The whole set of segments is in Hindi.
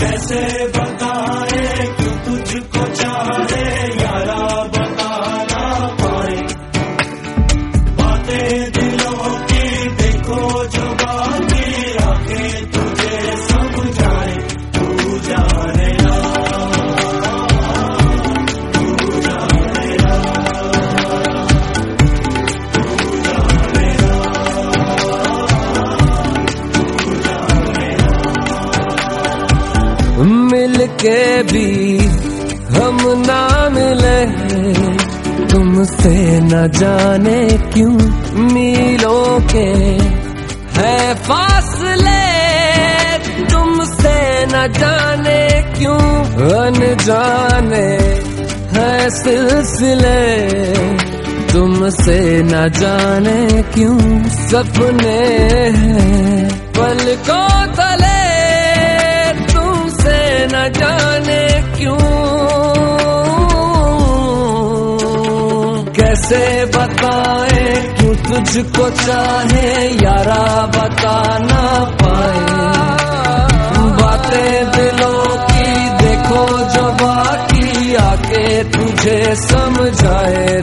कैसे बन के भी हम ना मिले तुमसे न जाने क्यों मिलों के है फासले। तुमसे न जाने क्यों अनजाने है सिलसिले। तुमसे न जाने क्यों सपने हैं। पल को तले कैसे बताए, क्यों तुझको चाहे यारा बताना पाए। बातें दिलों की देखो जो बाकी, आके तुझे समझाए।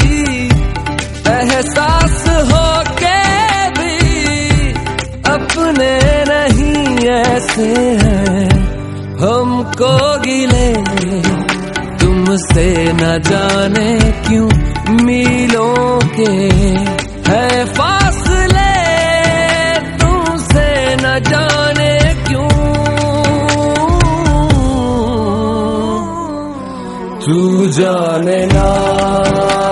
ऐसे हैं, हमको गिले। तुमसे न जाने क्यों मिलों के है फासले। तुमसे न जाने क्यों? तू जाने ना।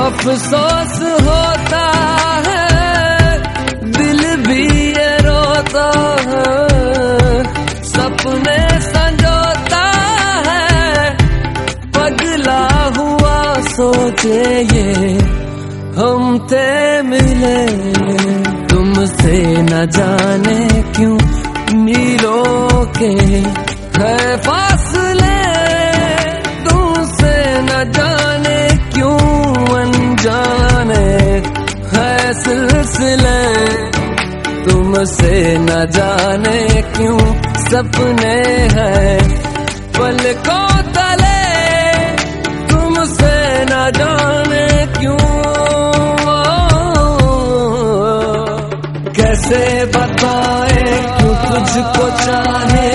अफसोस होता है, दिल भी ये रोता है। सपने संजोता है, पगला हुआ सोचे ये, हम थे मिले तुमसे न जाने क्यों मीलों के है फासले। तुमसे न जाने जाने है सिलसिले। तुमसे न जाने क्यों सपने हैं पल तुझको चाहे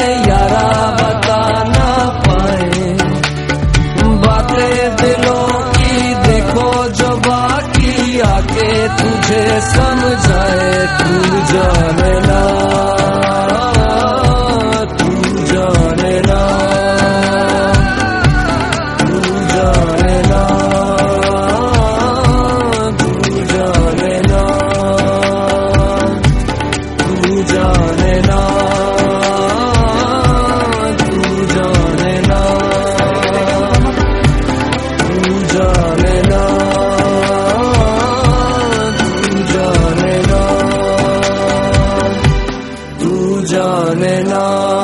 जाने ना।